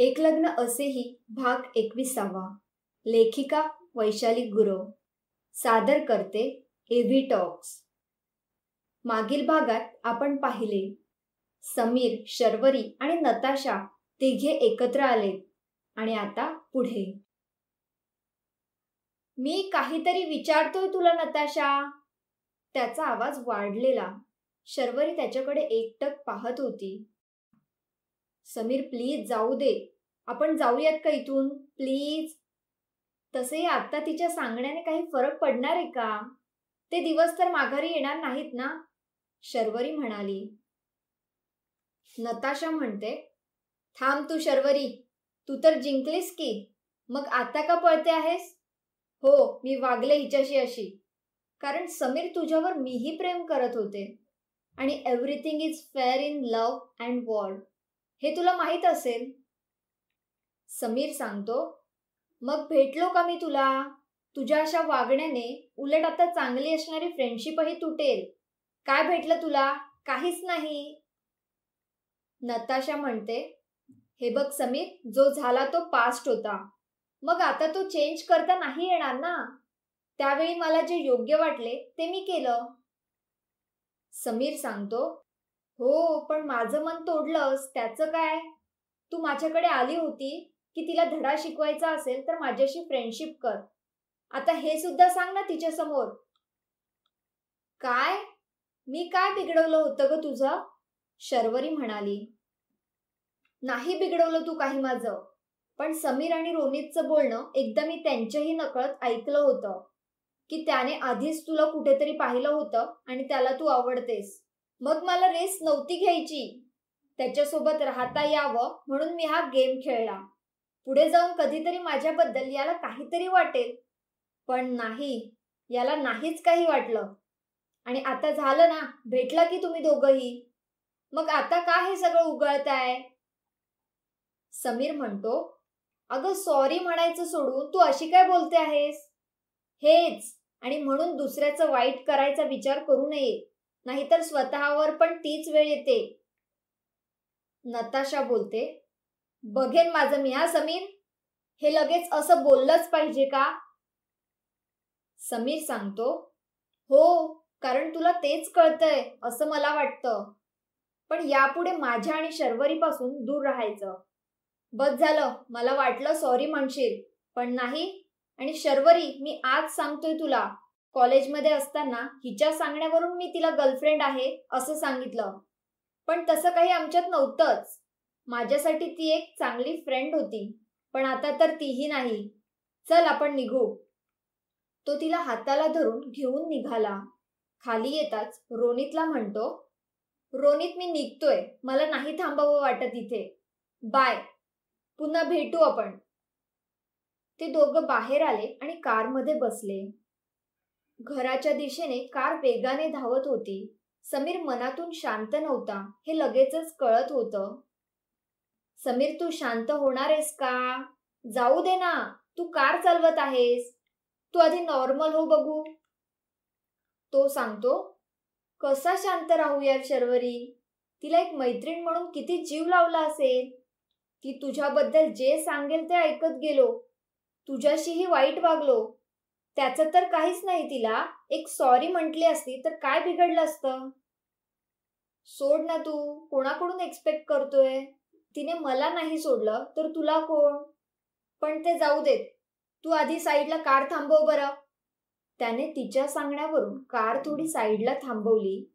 एक लग्न असेही भाग एकविसावा. लेखिका वैशाली गुरव. सादर करते एव्ही टॉक्स मागील भागात आपण पाहिले. समीर शर्वरी आणि नताशा तिघे एकत्र आले. आणि आता पुढे. मी काहीतरी विचारतोय तुला नताशा. त्याचा आवाज वाढलेला. शर्वरी त्याच्याकडे एकटक पाहत होती. समीर प्लीज जाऊ दे. आपण जाऊयात का इथून? प्लीज तसे आता तिच्या सांगण्याने काही फरक पडणार आहे का? ते दिवस तर माघारी येणार नाहीत ना? शर्वरी म्हणाली. नताशा म्हणते थांब तू शर्वरी तू तर जिंकलीस की. मग आता का पळते आहेस? हो मी वागले हिच्याशी अशी. कारण समीर तुझ्यावर मीही प्रेम करत होते. आणि everything is fair in love and war हे तुला माहीत असेल. समीर सांगतो मग भेटलो का मी तुला? तुझ्या अशा वागण्याने उलट आता चांगली असणारी फ्रेंडशिपही तुटेल. काय भेटलं तुला? काहीच नाही. नताशा म्हणते हे बघ समीर जो झाला तो पास्ट होता. मग आता तो चेंज करता नाही येणार ना? त्यावेळी मला जे योग्य वाटले ते मी केलं. समीर सांगतो हो पण माझं मन तोडलंस त्याचं काय? तू माझ्याकडे आली होती की तिला धडा शिकवायचा असेल तर माझ्याशी फ्रेंडशिप कर. आता हे सुद्धा सांग ना तिच्या समोर काय? मी काय बिघडवलं होतं ग तुझं? शर्वरी म्हणाली. नाही बिघडवलं तू काही माझं. पण समीर आणि रोनितचं बोलणं एकदा मी त्यांच्याही नकळत ऐकलं होतं. की त्याने आधीच तुला कुठेतरी पाहिलं होतं आणि त्याला तू आवडतेस. मग मला रेस नव्हती घ्यायची. त्याच्यासोबत राहता यावं म्हणून मी हा गेम खेळला. पुढे जाऊन कधीतरी माझ्याबद्दल याला काहीतरी वाटेल. पण नाही याला नाहीच काही वाटलं. आणि आता झालं ना भेटला की तुम्ही दोघही. मग आता का हे सगळं उगळताय? समीर म्हणतो अगं सॉरी म्हणायचं सोडून तू अशी काय बोलते आहेस? हेच आणि म्हणून दुसऱ्याचं वाईट करायचा विचार करू नये. नाहीतर स्वतःवर पण तीच वेळ येते. नताशा बोलते बघेन माझं मी हा समीर हे लगेच असं बोललंच पाहिजे का? समीर सांगतो हो कारण तुला तेच कळतंय असं मला वाटतं. पण यापुढे माझ्या आणि शर्वरीपासून दूर राहायचं. बस झालं मला वाटलं सॉरी म्हणशील पण नाही आणि शर्वरी मी आज सांगतोय तुला. कॉलेजमध्ये असताना हिच्या सांगण्यावरून मी तिला गर्लफ्रेंड आहे असं सांगितलं. पण तसं काही आमच्यात नव्हतंच. माझ्यासाठी ती एक चांगली फ्रेंड होती. पण आता तर तीही नाही. चल आपण निघू. तो तिला हाताला धरून घेऊन निघाला. खाली येताच रोनितला म्हणतो रोनित मी निघतोय. मला नाही थांबावं वाटत इथे. बाय. पुन्हा भेटू आपण. ते दोघं बाहेर आले आणि कारमध्ये बसले. घराच्या दिशेने कार वेगाने धावत होती. समीर मनातून शांत नव्हता. हे लगेचच कळत होतं. समीर तू शांत होणार आहेस का? जाऊ दे ना. तू कार चालवत आहेस. तू आधी नॉर्मल हो बघू. तो सांगतो कसा शांत राहूया शर्वरी? तिला एक मैत्रीण म्हणून किती जीव लावला असेल. ती तुझ्याबद्दल जे सांगेल ते ऐकत गेलो. तुझ्याशीही वाईट वागलो. त्याचं तर काहीच नाही तिला. एक सॉरी म्हटली असती तर काय बिघडलं असतं? सोड ना तू. कोणाकडून एक्सपेक्ट करतोय? तिने मला नाही सोडलं तर तुला कोण? पण ते जाऊ देत. तू आधी साईडला कार थांबव बरं. त्याने तिच्या सांगण्यावरून कार थोडी साईडला थांबवली.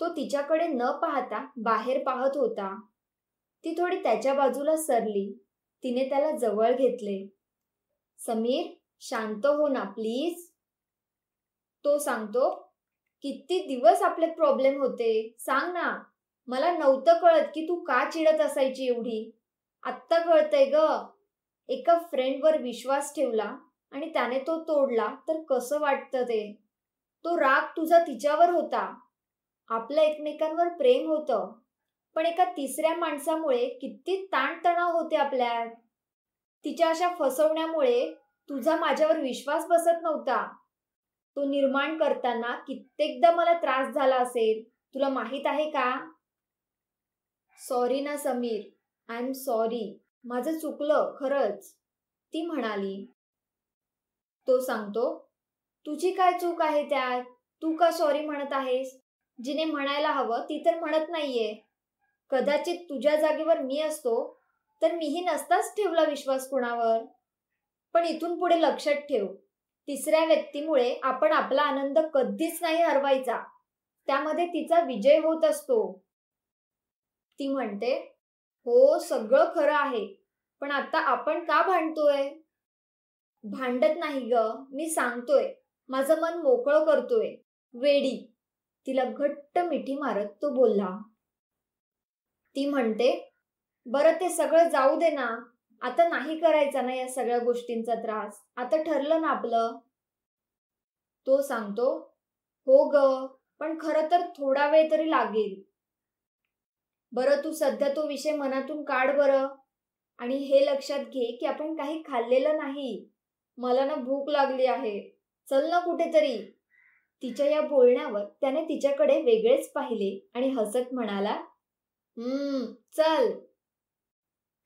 तो तिच्याकडे न पाहता बाहेर पाहत होता. ती थोडी त्याच्या बाजूला सरली. तिने त्याला जवळ घेतले. समीर शांत हो ना प्लीज. तो सांगतो किती दिवस आपले प्रॉब्लेम होते? सांग ना. मला नव्हतं कळत की तू का चिडत असायची एवढी. आत्ता कळतंय ग. एका फ्रेंडवर विश्वास ठेवला आणि त्याने तो तोडला तर कसं वाटतं ते? तो राग तुझा तिच्यावर होता. आपलं एकमेकांवर प्रेम होतं. पण एका तिसऱ्या माणसामुळे किती ताणतणाव होते आपल्यात. तिच्या अशा फसवण्यामुळे तुझा माझ्यावर विश्वास बसत नव्हता. तो निर्माण करताना कित्येकदा मला त्रास झाला असेल. तुला माहीत आहे का? सॉरी ना समीर. आय एम सॉरी माझं चुकलं खरंच. ती म्हणाली. तो सांगतो तुझी काय चूक आहे त्यात? तू का सॉरी म्हणत आहेस? जिने म्हणायला हवं ती तर म्हणत नाहीये. कदाचित तुझ्या जागेवर मी असतो तर मीही नसताच ठेवला विश्वास कुणावर? पण इथून पुढे लक्षात ठेव. तिसऱ्या व्यक्तीमुळे आपण आपला आनंद कधीच नाही हरवायचा. त्यामध्ये तिचा विजय होत असतो. ती म्हणते हो सगळं खरं आहे पण आता आपण का भांडतोय? भांडत नाही ग मी सांगतोय. माझं मन मोकळं करतोय. वेडी. तिला घट्ट मिठी मारत तो बोलला. ती म्हणते बरं ते सगळं जाऊ दे ना. आता नाही करायचा ना या सगळ्या गोष्टींचा त्रास? आता ठरलं ना आपलं. तो सांगतो हो ग पण खरं तर थोडा वेळ तरी लागेल. बरं तू सध्या तो विषय मनातून काढ बरं आणि हे लक्षात घे की आपण काही खाल्लेलं नाही. मला ना भूक लागली आहे. चल ना कुठेतरी. तिच्या या बोलण्यावर त्याने तिच्याकडे वेगळेच पाहिले आणि हसत म्हणाला हम्म चल.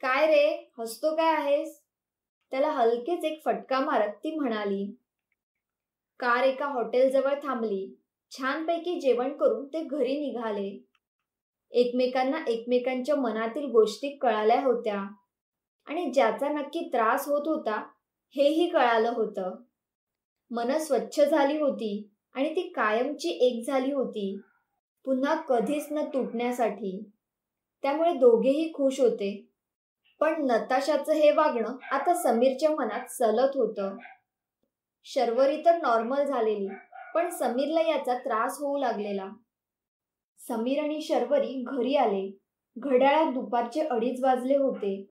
काय रे? हसतो काय आहेस? त्याला हलकेच एक फटका मारत ती म्हणाली कार एका हॉटेलजवळ थांबली. छानपैकी जेवण करून ते घरी निघाले. एकमेकांना एकमेकांच्या मनातील गोष्टी कळाल्या होत्या आणि ज्याचा नक्की त्रास होत होता हेही कळालं होतं. मन स्वच्छ झाली होती आणि ती कायमची एक झाली होती पुन्हा कधीच न तुटण्यासाठी. त्यामुळे दोघेही खुश होते. पण नताशाचं हे वागणं आता समीरच्या मनात सलत होतं. शर्वरी तर नॉर्मल झालेली पण समीरला याचा त्रास होऊ लागलेला. समीर आणि शर्वरी घरी आले. घड्याळात दुपारचे अडीच वाजले होते.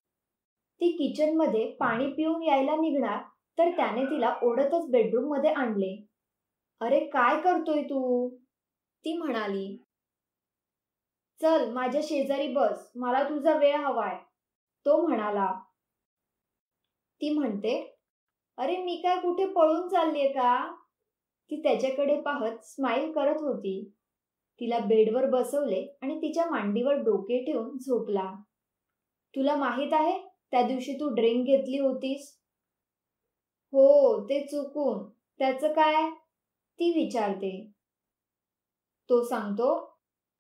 ती किचनमध्ये पाणी पिऊन यायला निघणार तर त्याने तिला ओढतच बेडरूममध्ये आणले. अरे काय करतोय तू? ती म्हणाली. चल माझ्या शेजारी बस. मला तुझा वेळ हवाय. तो म्हणाला ती म्हणते अरे मी काय कुठे पळून चाललीये का? ती त्याच्याकडे पाहत स्माईल करत होती. तिला बेडवर बसवले आणि तिच्या मांडीवर डोके ठेवून झोपला. तुला माहीत आहे त्या दिवशी तू ड्रिंक घेतली होतीस? हो ते चुकून. त्याचं काय? ती विचारते. तो सांगतो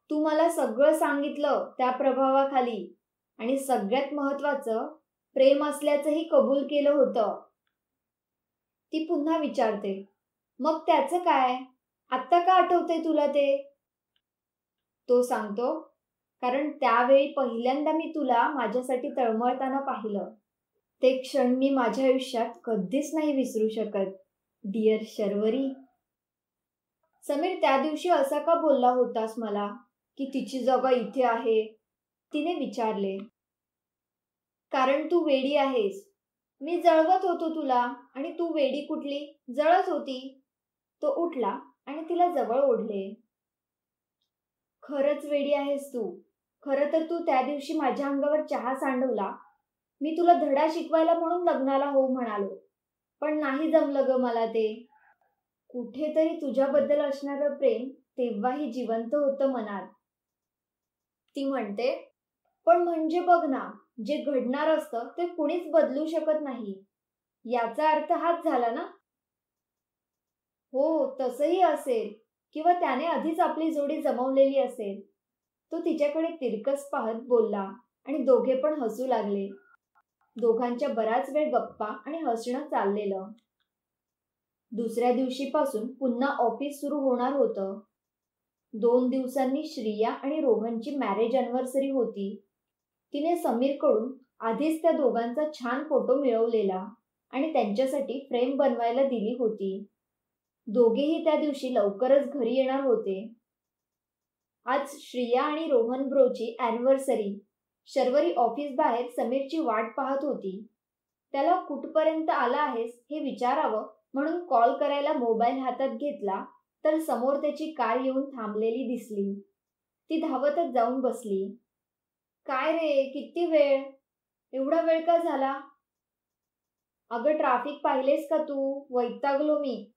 तू मला सगळं सांगितलं त्या प्रभावाखाली. आणि सगळ्यात महत्वाचं प्रेम असल्याचंही कबूल केलं होतं. ती पुन्हा विचारते मग त्याचं काय? आत्ता का आठवते तुला ते? तो सांगतो कारण त्यावेळी पहिल्यांदा मी तुला माझ्यासाठी तळमळताना पाहिलं. ते क्षण मी माझ्या आयुष्यात कधीच नाही विसरू शकत डिअर शर्वरी. समीर त्या दिवशी असा का बोलला होतास मला की तिची जागा इथे आहे? तिने विचारले कारण तू वेडी आहेस. मी जळवत होतो तुला आणि तू वेडी कुठली? जळत होती. तो उठला आणि तिला जवळ ओढले. खरंच वेडी आहेस तू. खरं तर तू त्या दिवशी माझ्या अंगावर चहा सांडवला. मी तुला धडा शिकवायला म्हणून लग्नाला हो म्हणालो. पण नाही जमलं ग मला ते. कुठेतरी तुझ्याबद्दल असणारं प्रेम तेव्हाही जिवंत होतं मनात. ती म्हणते पण म्हणजे बघ ना जे घडणार असतं ते कुणीच बदलू शकत नाही. याचा अर्थ हाच झाला ना? हो तसही असेल. किंवा त्याने आधीच आपली जोडी जमवलेली असेल. तो तिच्याकडे तिरकस पाहत बोलला आणि दोघे पण हसू लागले. दोघांच्या बराच वेळ गप्पा आणि हसणं चाललेलं. दुसऱ्या दिवशीपासून पुन्हा ऑफिस सुरू होणार होतं. दोन दिवसांनी श्रिया आणि रोहनची मॅरेज अनिव्हर्सरी होती. तिने समीरकडून आधीच त्या दोघांचा छान फोटो मिळवलेला आणि त्यांच्यासाठी फ्रेम बनवायला दिली होती. दोघेही त्या दिवशी लवकरच घरी येणार होते. आज श्रिया आणि रोहन ब्रोची अॅनिव्हर्सरी शर्वरी ऑफिस बाहेर समीरची वाट पाहत होती. त्याला कुठपर्यंत आला आहेस हे विचारावं म्हणून कॉल करायला मोबाईल हातात घेतला तर समोर त्याची कार येऊन थांबलेली दिसली. ती धावतच जाऊन बसली. काय रे? किती वेळ? एवढा वेळ का झाला? अगं ट्राफिक पाहिलेस का तू? वैतागलो मी.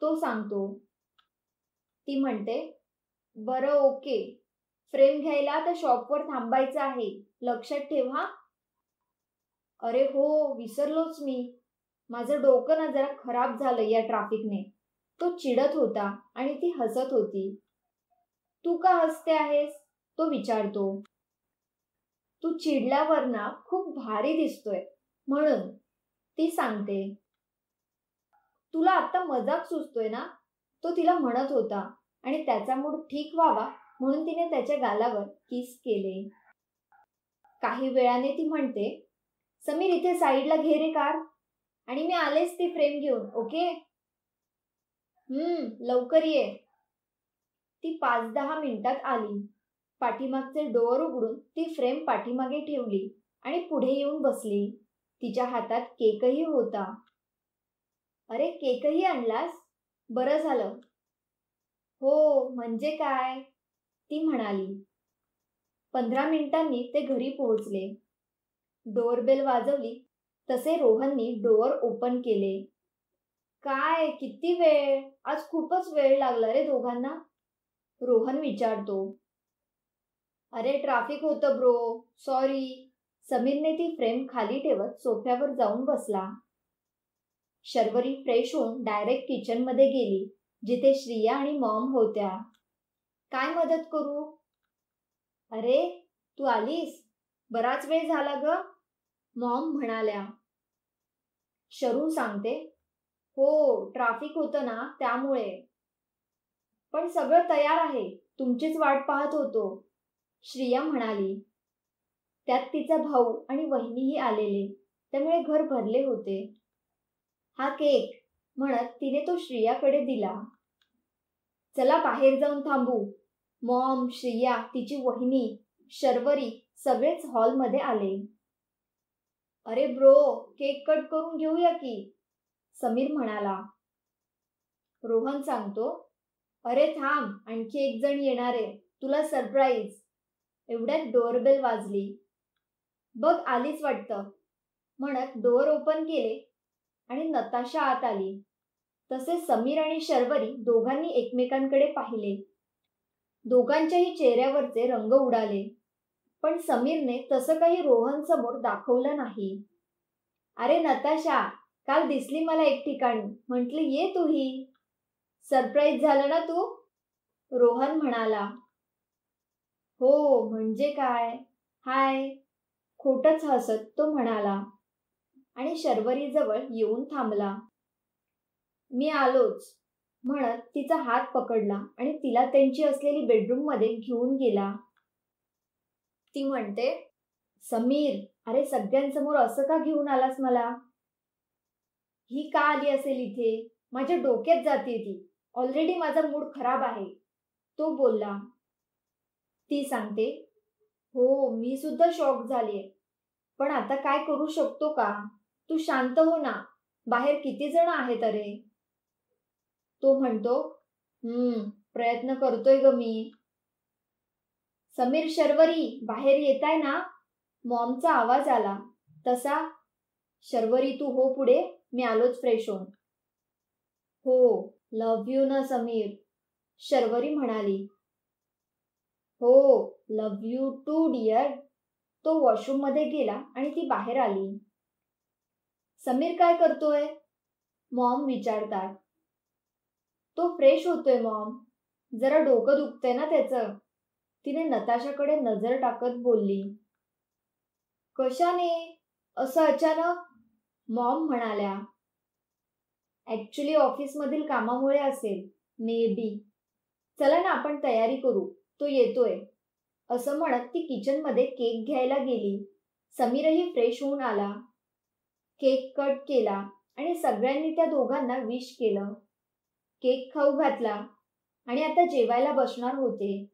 तो सांगतो. ती म्हणते बरं ओके. फ्रेम घ्यायला तर शॉपवर थांबायचं आहे. लक्षात ठेवा. अरे हो विसरलोच मी. माझं डोकं ना जरा खराब झालं या ट्राफिकने तो चिडत होता आणि ती हसत होती. तू का हसते आहेस? तो विचारतो. तू चिडल्यावर ना खूप भारी दिसतोय. म्हणून ती सांगते तुला आता मजाक सुचतोय ना? तो तिला म्हणत होता आणि त्याचा मूड ठीक व्हावा म्हणून तिने त्याच्या गालावर किस केले. काही वेळाने ती म्हणते समीर इथे साईडला घे रे कार आणि मी आलेच ती फ्रेम घेऊन ओके? हम्म लवकर ये. ती पाच दहा मिनिटात आली. पाठीमागचे डोअर उघडून ती फ्रेम पाठीमागे ठेवली आणि पुढे येऊन बसली. तिच्या हातात केकही होता. अरे केकही आणलास? बरं झालं. हो म्हणजे काय? ती म्हणाली. पंधरा मिनिटांनी ते घरी पोहोचले. डोअरबेल वाजवली. तसे रोहननी डोअर ओपन केले. काय किती वेळ? आज खूपच वेळ लागला रे दोघांना. रोहन विचारतो. अरे ट्राफिक होतं ब्रो सॉरी समीरने ती फ्रेम खाली ठेवत सोफ्यावर जाऊन बसला. शर्वरी फ्रेश होऊन डायरेक्ट किचनमध्ये गेली जिथे श्रिया आणि मॉम होत्या. काय मदत करू? अरे तू आलीस? बराच वेळ झाला ग. मॉम म्हणाल्या. शरू सांगते. हो ट्राफिक होतं ना त्यामुळे. पण सगळं तयार आहे. तुमचीच वाट पाहत होतो. श्रिया म्हणाली त्यात तिचा भाऊ आणि वहिनीही आलेले. त्यामुळे घर भरले होते. हा केक म्हणत तिने तो श्रियाकडे दिला. चला बाहेर जाऊन थांबू. मॉम श्रिया तिची वहिनी शर्वरी सगळेच हॉलमध्ये आले. अरे ब्रो केक कट करून घेऊया की समीर म्हणाला. रोहन सांगतो अरे थांब आणखी एक जण येणार आहे. तुला सरप्राईज एवढ्यात डोअरबेल वाजली. बघ आलीच वाटतं. म्हणत डोअर ओपन केले आणि नताशा आत आली. तसे समीर आणि शर्वरी दोघांनी एकमेकांकडे पाहिले. दोघांच्याही चेहऱ्यावरचे रंग उडाले. पण समीरने तसं काही रोहन समोर दाखवलं नाही. अरे नताशा काल दिसली मला एक ठिकाणी. म्हंटली ये तूही सरप्राईज झालं ना तू? रोहन म्हणाला. हो म्हणजे काय? हाय. खोटच हसत तो म्हणाला आणि शर्वरी जवळ येऊन थांबला. मी आलोच म्हणत तिचा हात पकडला आणि तिला त्यांची असलेली बेडरूममध्ये घेऊन गेला. ती म्हणते समीर अरे सगळ्यांसमोर असं का घेऊन आलास मला? ही का आली असेल इथे? माझ्या डोक्यात जाते ती. ऑलरेडी माझा मूड खराब आहे. तो बोलला ती सांगते हो मी सुद्धा शॉक झालीये. पण आता काय करू शकतो का? तू शांत हो ना. बाहेर किती जण आहेत अरे? तो म्हणतो हम्म प्रयत्न करतोय ग मी. समीर शर्वरी बाहेर येताय ना? मॉमचा आवाज आला. तसा? शर्वरी तू हो पुढे. मी आलोच फ्रेश होऊन. हो लव्ह यू ना समीर शर्वरी म्हणाली. हो लव्ह यू टू डिअर तो वॉशरूममध्ये गेला आणि ती बाहेर आली. समीर काय करतोय? मॉम विचारतात. तो फ्रेश होतोय मॉम जरा डोकं दुखतंय ना त्याचं. तिने नताशाकडे नजर टाकत बोलली. कशाने? असं अचानक? मॉम म्हणाल्या. ऍक्च्युली ऑफिसमधील कामामुळे असेल. मे बी चला ना आपण तयारी करू. तो येतोय. असं म्हणत ती किचनमध्ये केक घ्यायला गेली. समीरही फ्रेश होऊन आला. केक कट केला आणि सगळ्यांनी त्या दोघांना विश केलं. केक खाऊ घातला आणि आता जेवायला बसणार होते.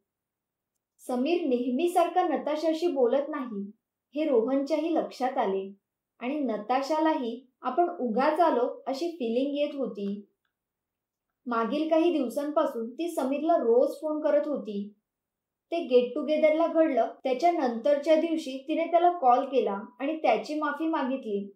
समीर नेहमीसारखा नताशाशी बोलत नाही हे रोहनच्याही लक्षात आले. आणि नताशालाही आपण उगाच आलो अशी फिलिंग येत होती. मागील काही दिवसांपासून ती समीरला रोज फोन करत होती. ते गेट टुगेदरला घडलं. त्याच्या नंतरच्या दिवशी तिने त्याला कॉल केला आणि त्याची माफी मागितली.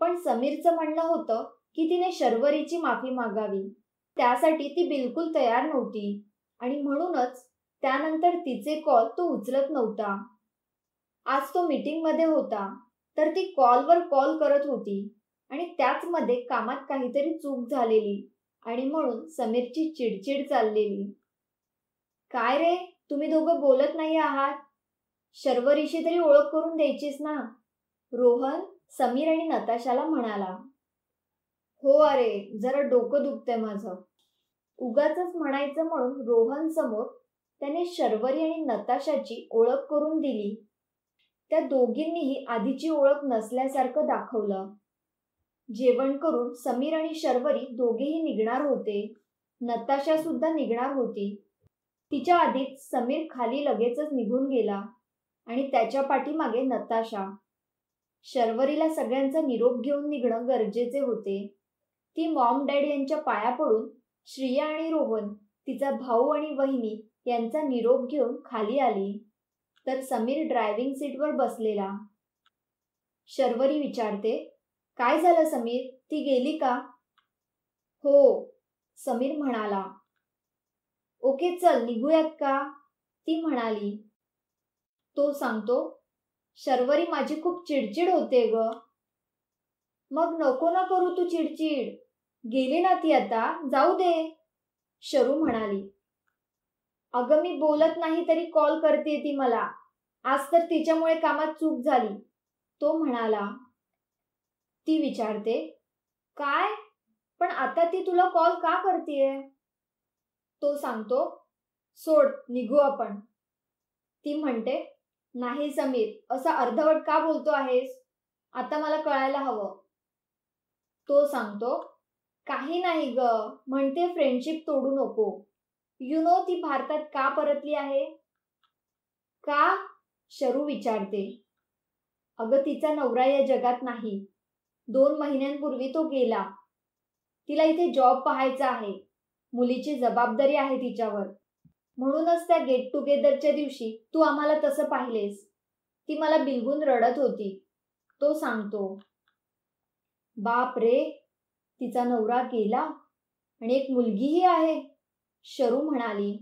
पण समीरचं म्हणणं होतं की तिने शर्वरीची माफी मागावी. त्यासाठी ती बिलकुल तयार नव्हती. आणि म्हणूनच त्यानंतर तिचे कॉल तो उचलत नव्हता. आज तो मीटिंगमध्ये होता. तर ती कॉलवर कॉल करत होती. आणि त्याचमध्ये कामात काहीतरी चूक झालेली. आणि म्हणून समीरची चिडचिड चाललेली. काय रे? तुम्ही दोघं बोलत नाही आहात. शर्वरीशी तरी ओळख करून द्यायचीस ना. रोहन समीर आणि नताशाला म्हणाला. हो अरे जरा डोकं दुखतंय माझं. उगाच म्हणायचं म्हणून रोहन समोर त्याने शर्वरी आणि नताशाची ओळख करून दिली. त्या दोघींनीही आधीची ओळख नसल्यासारखं दाखवलं. जेवण करून समीर आणि शर्वरी दोघेही निघणार होते. नताशा सुद्धा निघणार होती. तिच्या आधीच समीर खाली लगेचच निघून गेला आणि त्याच्या पाठीमागे नताशा. शर्वरीला सगळ्यांचा निरोप घेऊन निघणं गरजेचे होते. ती मॉम डॅड यांच्या पाया पडून श्रिया आणि रोहन तिचा भाऊ आणि वहिनी यांचा निरोप घेऊन खाली आली. तर समीर ड्रायव्हिंग सीटवर बसलेला. शर्वरी विचारते काय झालं समीर? ती गेली का? हो समीर म्हणाला. ओके चल निघूयात का? ती म्हणाली. तो सांगतो शर्वरी माझी खूप चिडचिड होते ग. मग नको ना करू तू चिडचिड. गेली ना ती आता जाऊ दे. शरू म्हणाली. अगं मी बोलत नाही तरी कॉल करते ती मला. आज तर तिच्यामुळे कामात चूक झाली. तो म्हणाला. ती विचारते काय? पण आता ती तुला कॉल का करतेय? तो सांगतो सोड निघू आपण. ती म्हणते नाही समीर असा अर्धवट का बोलतो आहेस? आता मला कळायला हवं. तो सांगतो काही नाही ग म्हणते फ्रेंडशिप तोडू नको. यु नो ती भारतात का परतली आहे? का? शरू विचारते. अगं तिचा नवरा या जगात नाही. दोन महिन्यांपूर्वी तो गेला. तिला इथे जॉब पाहायचा आहे. मुलीची जबाबदारी आहे तिच्यावर. म्हणूनच त्या गेट टुगेदरच्या दिवशी तू आम्हाला तसं पाहिलेस. ती मला बिलगून रडत होती. तो सांगतो बाप रे तिचा नवरा गेला आणि एक मुलगीही आहे शरू म्हणाली.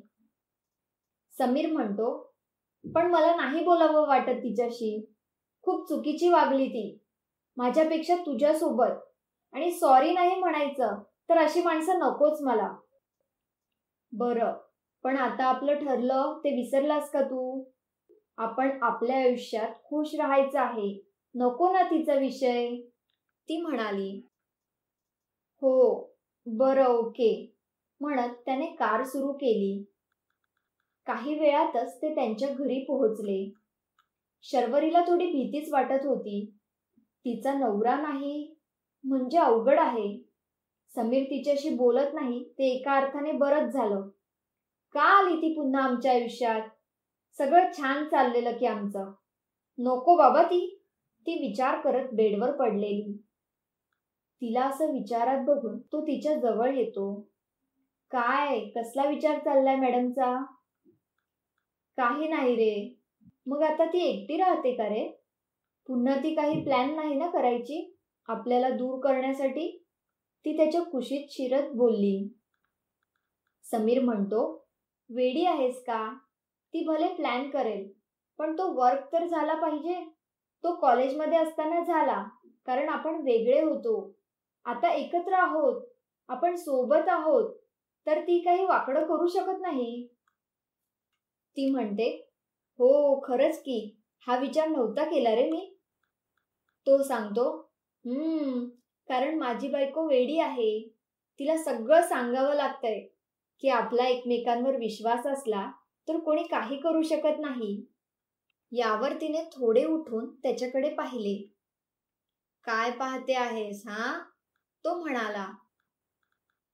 समीर म्हणतो पण मला नाही बोलावं वाटत तिच्याशी. खूप चुकीची वागली ती. माझ्यापेक्षा तुझ्यासोबत. आणि सॉरी नाही म्हणायचं तर अशी माणसं नकोच मला. बरं. पण आता आपलं ठरलं ते विसरलास का तू? आपण आपल्या आयुष्यात खुश राहायचं आहे. नको ना तिचा विषय. ती म्हणाली. हो बरं ओके. म्हणत त्याने कार सुरू केली. काही वेळातच ते त्यांच्या घरी पोहोचले. शर्वरीला थोडी भीतीच वाटत होती. तिचा नवरा नाही. म्हणजे अवघड आहे. समीर तिच्याशी बोलत नाही ते एका अर्थाने बरंच झालं. का आली ती पुन्हा आमच्या आयुष्यात? सगळं छान चाललेलं की आमचं. नको बाबा ती. ती विचार करत बेडवर पडलेली. तिला असं विचारात बघून तो तिच्या जवळ येतो. काय? कसला विचार चाललाय मॅडमचा? काही नाही रे. मग आता ती एकटी राहते का रे? पुन्हा ती काही प्लॅन नाही ना करायची? आपल्याला दूर करण्यासाठी? ती त्याच्या कुशीत शिरत बोलली. समीर म्हणतो वेडी आहेस का? ती भले प्लॅन करेल पण तो वर्क तर झाला पाहिजे. तो कॉलेजमध्ये असताना झाला कारण आपण वेगळे होतो. आता एकत्र आहोत आपण सोबत आहोत तर ती काही वाकडं करू शकत नाही. ती म्हणते हो खरंच की हा विचार नव्हता केला रे मी. तो सांगतो हम्म कारण माझी बायको वेडी आहे. तिला सगळं सांगावं लागतंय की आपला एकमेकांवर विश्वास असला तर कोणी काही करू शकत नाही. यावर तिने थोडे उठून त्याच्याकडे पाहिले. काय पाहते आहेस हा? तो म्हणाला.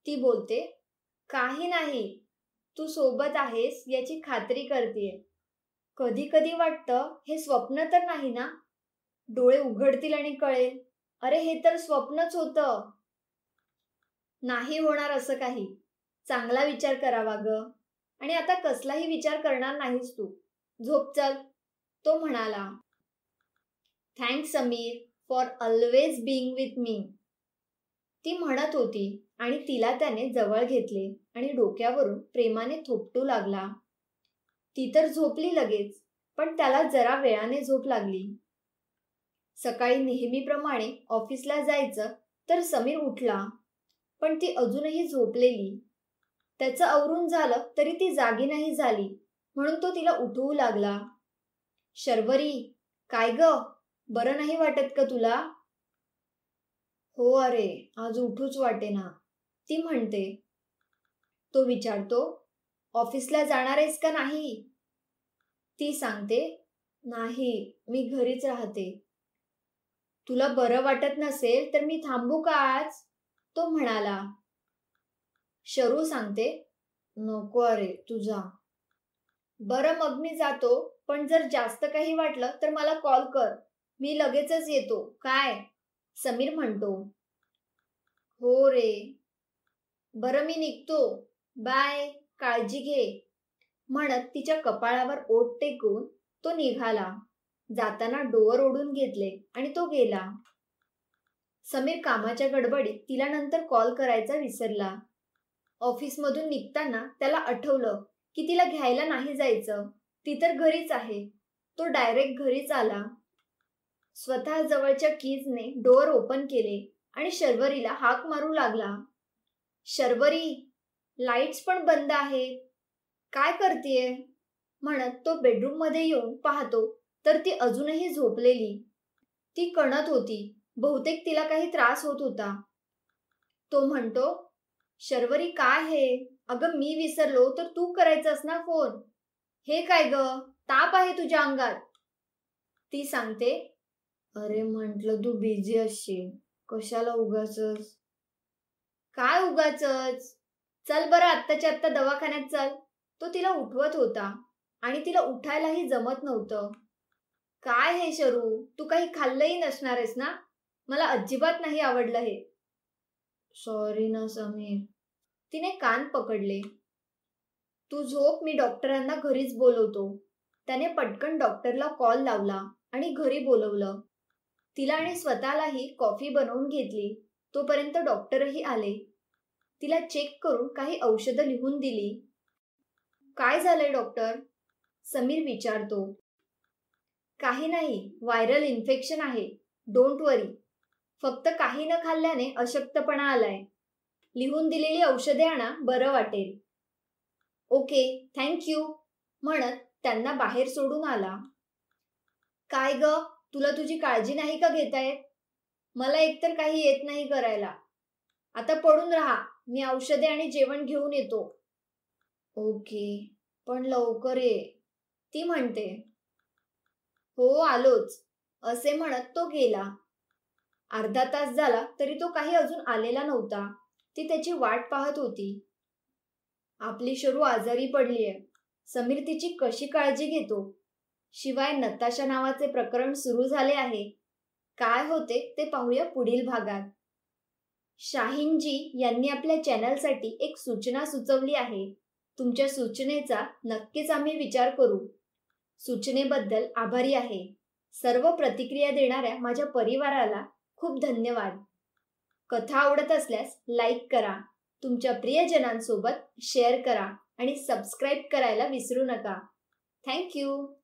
ती बोलते काही नाही. तू सोबत आहेस याची खात्री करते कधी कधी वाटतं हे स्वप्न तर नाही ना? डोळे उघडतील आणि कळेल. अरे हे तर स्वप्नच होतं. नाही होणार असं काही. चांगला विचार करावा ग. आणि आता कसलाही विचार करणार नाहीस तू. झोप चल. तो म्हणाला thanks Samir for always being with me ती म्हणत होती आणि तिला त्याने जवळ घेतले आणि डोक्यावरून प्रेमाने थोपटू लागला. ती तर झोपली लगेच पण त्याला जरा वेळाने झोप लागली. सकाळी नेहमीप्रमाणे ऑफिसला जायचं तर समीर उठला पण ती अजूनही झोपलेली. त्याचं आवरून झालं तरी ती जागी नाही झाली म्हणून तो तिला उठवू लागला. शर्वरी काय ग? बरं नाही वाटत का तुला? हो अरे आज उठूच वाटे ना ती म्हणते. तो विचारतो ऑफिसला जाणार आहेस का नाही? ती सांगते नाही मी घरीच राहते. तुला बरं वाटत नसेल तर मी थांबू का आज? तो म्हणाला. शरू सांगते. नको अरे तुझा. बरं मग मी जातो पण जर जास्त काही वाटलं तर मला कॉल कर. मी लगेचच येतो. काय? समीर म्हणतो. हो रे. बरं मी निघतो. बाय काळजी घे. म्हणत तिच्या कपाळावर ओट टेकून तो निघाला. जाताना डोअर ओढून घेतले आणि तो गेला. समीर कामाच्या गडबडीत तिला नंतर कॉल करायचा विसरला. ऑफिसमधून निघताना त्याला आठवलं की तिला घ्यायला नाही जायचं. ती तर घरीच आहे. तो डायरेक्ट घरीच आला. स्वतः जवळच्या कीजने डोअर ओपन केले आणि शर्वरीला हाक मारू लागला. शर्वरी लाईट्स पण बंद आहेत. काय करतेय? म्हणत तो बेडरूममध्ये येऊन पाहतो. तर ती अजूनही झोपलेली. ती कणत होती. बहुतेक तिला काही त्रास होत होता. तो म्हणतो शर्वरी काय हे? अगं मी विसरलो तर तू करायचंस ना फोन. हे काय ग? ताप आहे तुझ्या अंगात. ती सांगते अरे म्हंटल तू बिझी असशील. कशाला उगाच काय उगाच चल बरं आत्ताच्या आत्ता दवाखान्यात चल. तो तिला उठवत होता आणि तिला उठायलाही जमत नव्हतं. काय हे शरू? तू काही खाल्लंही नसणार आहेस ना? मला अजिबात नाही आवडलं हे. सॉरी ना समीर. तिने कान पकडले. तू झोप मी डॉक्टरांना घरीच बोलवतो. त्याने पटकन डॉक्टरला कॉल लावला आणि घरी बोलवलं. तिला आणि स्वतःलाही कॉफी बनवून घेतली. तोपर्यंत डॉक्टरही आले. तिला चेक करून काही औषधं लिहून दिली. काय झालंय डॉक्टर? समीर विचारतो. काही नाही व्हायरल इन्फेक्शन आहे. Don't worry. फक्त काही न खाल्ल्याने अशक्तपणा आलाय. लिहून दिलेली औषधे आणा बरं वाटेल. ओके थँक्यू म्हणत त्यांना बाहेर सोडून आला. काय ग तुला तुझी काळजी नाही का घेता येत मला एकतर काही येत नाही करायला. आता पडून राहा मी औषधे आणि जेवण घेऊन येतो. ओके पण लवकर ये. ती म्हणते हो आलोच. असे म्हणत तो गेला. अर्धा तास झाला तरी तो काही अजून आलेला नव्हता. ती त्याची वाट पाहत होती. आपली शरू आजारी पडलीय. समीर तिची कशी काळजी घेतो? शिवाय नताशा नावाचे प्रकरण सुरू झाले आहे. काय होते ते पाहूया पुढील भागात. शाहीनजी यांनी आपल्या चॅनलसाठी एक सूचना सुचवली आहे. तुमच्या सूचनेचा नक्कीच आम्ही विचार करू. सूचनेबद्दल आभारी आहे. सर्व प्रतिक्रिया देणाऱ्या माझ्या परिवाराला खूप धन्यवाद. कथा आवडत असल्यास लाईक करा. तुमच्या प्रियजनांसोबत शेअर करा आणि सबस्क्राईब करायला विसरू नका. थँक्यू